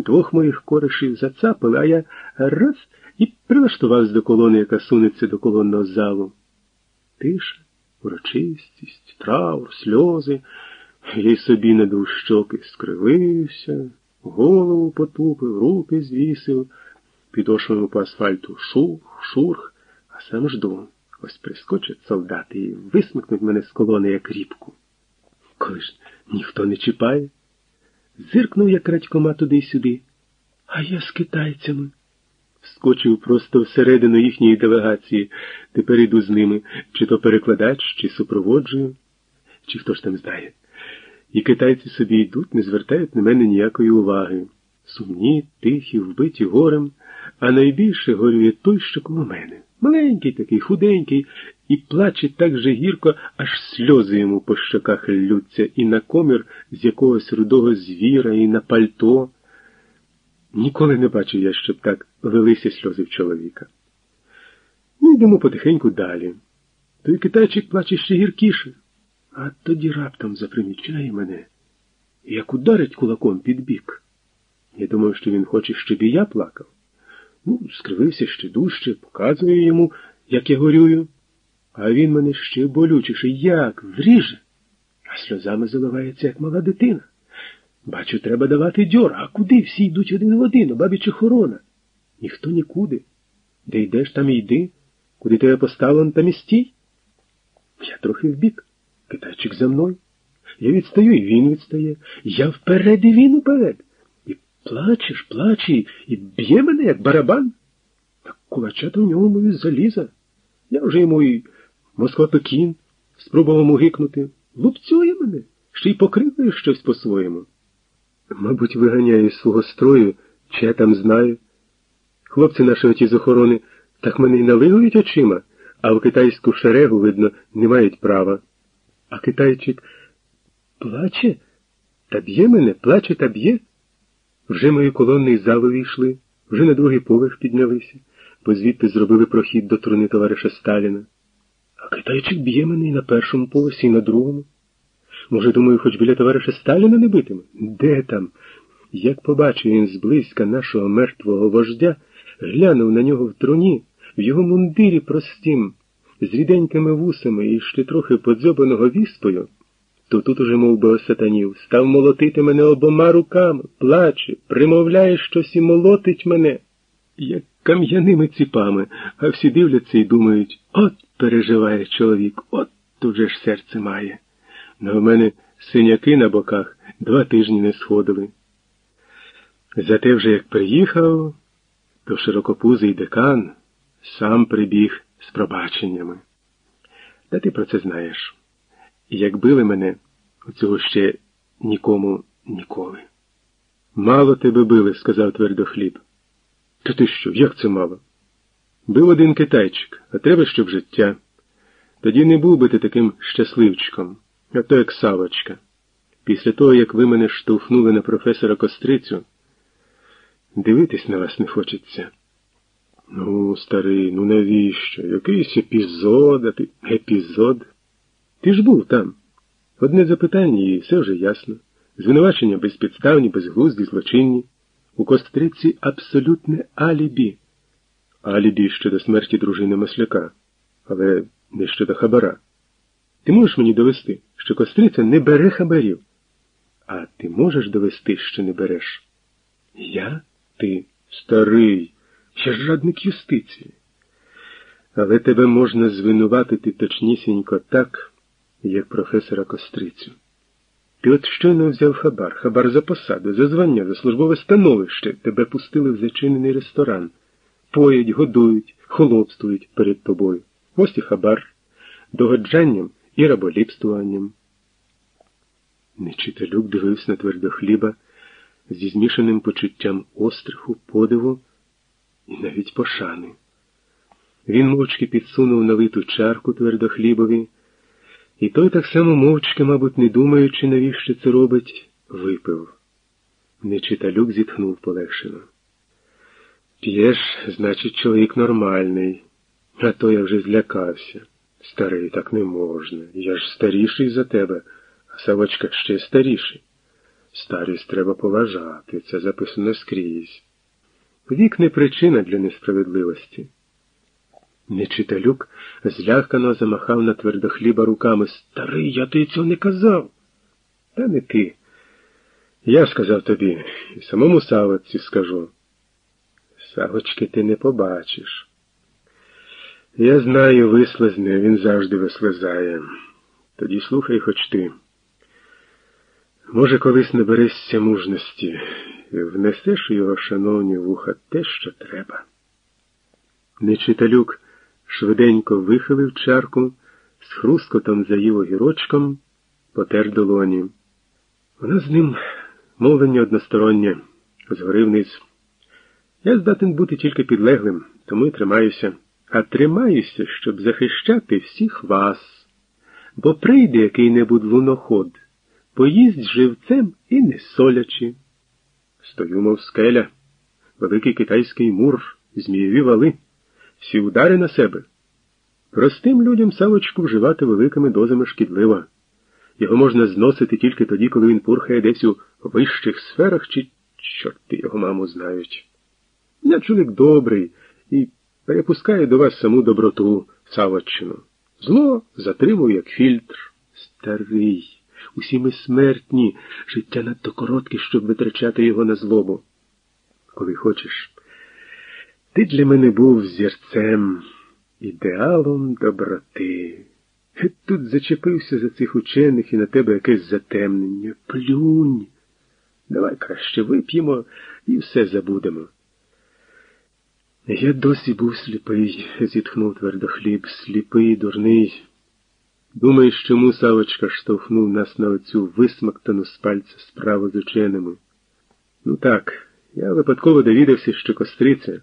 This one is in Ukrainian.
Двох моїх коришів зацапали, а я раз і прилаштувався до колони, яка сунеться до колонного залу. Тиша, урочистість, траур, сльози. Я й собі надув щоки, скривився, голову потупив, руки звісив, підошвами по асфальту шух, шурх, а сам жду. Ось прискочать солдати і висмикнуть мене з колони, як рібку. Коли ж ніхто не чіпає, зиркнув я крадькома туди й сюди, а я з китайцями. Вскочив просто всередину їхньої делегації, тепер іду з ними, чи то перекладач, чи супроводжую, чи хто ж там знає. І китайці собі йдуть, не звертають на мене ніякої уваги. Сумні, тихі, вбиті горем, а найбільше горює той, що коло мене. Маленький такий, худенький, і плаче так же гірко, аж сльози йому по щоках ллються, і на комір з якогось рудого звіра, і на пальто. Ніколи не бачив я, щоб так лилися сльози в чоловіка. Ну, йдемо потихеньку далі. Той китайчик плаче ще гіркіше, а тоді раптом запримічає мене, як ударить кулаком під бік. Я думав, що він хоче, щоб і я плакав. Ну, скривився ще дужче, показує йому, як я горюю. А він мене ще болючіше, як вріже, а сльозами заливається, як мала дитина. Бачу, треба давати дьор, а куди всі йдуть один в один, бабіч охорона? Ніхто нікуди. Де йдеш, там і йди, куди тебе поставлено, там і стій. Я трохи вбік, китайчик за мною. Я відстаю, і він відстає. Я вперед, і він уперед. І плачеш, плаче, і б'є мене, як барабан. Так кулачата в ньому мої заліза. Я вже йому і Москва Пекін спробував мугикнути. Лупцює мене, ще й покриває щось по-своєму. Мабуть, виганяє з свого строю, чи я там знаю. Хлопці наші оті з охорони так мене й налигують очима, а в китайську шерегу, видно, не мають права. А китайчик плаче та б'є мене, плаче та б'є. Вже мої колони із залу війшли, вже на другий поверх піднялися, бо звідти зробили прохід до труни товариша Сталіна. Китайчик б'є мене і на першому поверсі, і на другому. Може, думаю, хоч біля товариша Сталіна не битиме? Де там? Як побачив він зблизька нашого мертвого вождя, глянув на нього в труні, в його мундирі простім, з ріденькими вусами і ще трохи подзьобаного віспою, то тут уже мов би осатанів, став молотити мене обома руками, плаче, примовляє щось і молотить мене, як кам'яними ціпами, а всі дивляться і думають, от переживає чоловік, от тут ж серце має. На в мене синяки на боках два тижні не сходили. Зате вже як приїхав, то широкопузий декан сам прибіг з пробаченнями. Та ти про це знаєш. Як били мене, цього ще нікому ніколи. Мало тебе били, сказав твердохліб. Та ти що, як це мало? Бив один китайчик, а треба, щоб життя. Тоді не був би ти таким щасливчиком, а то як Савочка. Після того, як ви мене штовхнули на професора Кострицю, дивитись на вас не хочеться. Ну, старий, ну навіщо? Якийсь епізод, а ти епізод? Ти ж був там. Одне запитання, і все вже ясно. Звинувачення безпідставні, безглузді, злочинні. У Костриці абсолютне алібі. Алібі щодо смерті дружини Масляка, але не щодо хабара. Ти можеш мені довести, що Костриця не бере хабарів? А ти можеш довести, що не береш? Я? Ти старий, я ж радник юстиції. Але тебе можна звинуватити точнісінько так, як професора Кострицю. Ти от щойно взяв хабар, хабар за посаду, за звання, за службове становище, тебе пустили в зачинений ресторан, поять, годують, холопствують перед тобою. Ось і хабар, догоджанням і раболіпствуванням. Нечителюк дивився на твердохліба зі змішаним почуттям остраху, подиву і навіть пошани. Він мовчки підсунув налиту чарку твердохлібові. І той так само мовчки, мабуть, не думаючи, навіщо це робить, випив. Нечиталюк зітхнув полегшено. П'єш, значить, чоловік нормальний, а то я вже злякався. Старий, так не можна. Я ж старіший за тебе, а Савочка ще старіший. Старість треба поважати, це записано скрізь. Вік не причина для несправедливості. Нечиталюк злякано замахав на твердохліба руками. Старий, я тобі цього не казав. Та не ти. Я сказав тобі, і самому Савочці скажу. Савочки ти не побачиш. Я знаю, вислизне, він завжди вислизає. Тоді слухай хоч ти. Може, колись наберешся мужності і внесеш його шановні вуха те, що треба. Нечиталюк швиденько вихилив чарку, з хрускотом заїв огірочком, потер долоні. Вона з ним мовлення одностороннє, згори вниз. Я здатен бути тільки підлеглим, тому й тримаюся, а тримаюся, щоб захищати всіх вас, бо прийде який-небудь луноход, поїсть живцем і не солячи. Стою, мов скеля, великий китайський мур, змієві вали, всі удари на себе. Простим людям савочку вживати великими дозами шкідливо. Його можна зносити тільки тоді, коли він пурхає десь у вищих сферах, чи чорти його маму знають. Я чоловік добрий і перепускаю до вас саму доброту, Савоччину. Зло затримую, як фільтр. Старий, усі ми смертні, життя надто коротке, щоб витрачати його на злобу. Коли хочеш, ти для мене був зірцем, ідеалом доброти. Тут зачепився за цих учених і на тебе якесь затемнення. Плюнь. Давай краще вип'ємо і все забудемо. Я досі був сліпий, зітхнув твердохліб, сліпий, дурний. Думаєш, чому Савочка штовхнув нас на оцю висмактану з пальця справу з ученими? Ну так, я випадково довідався, що костриця.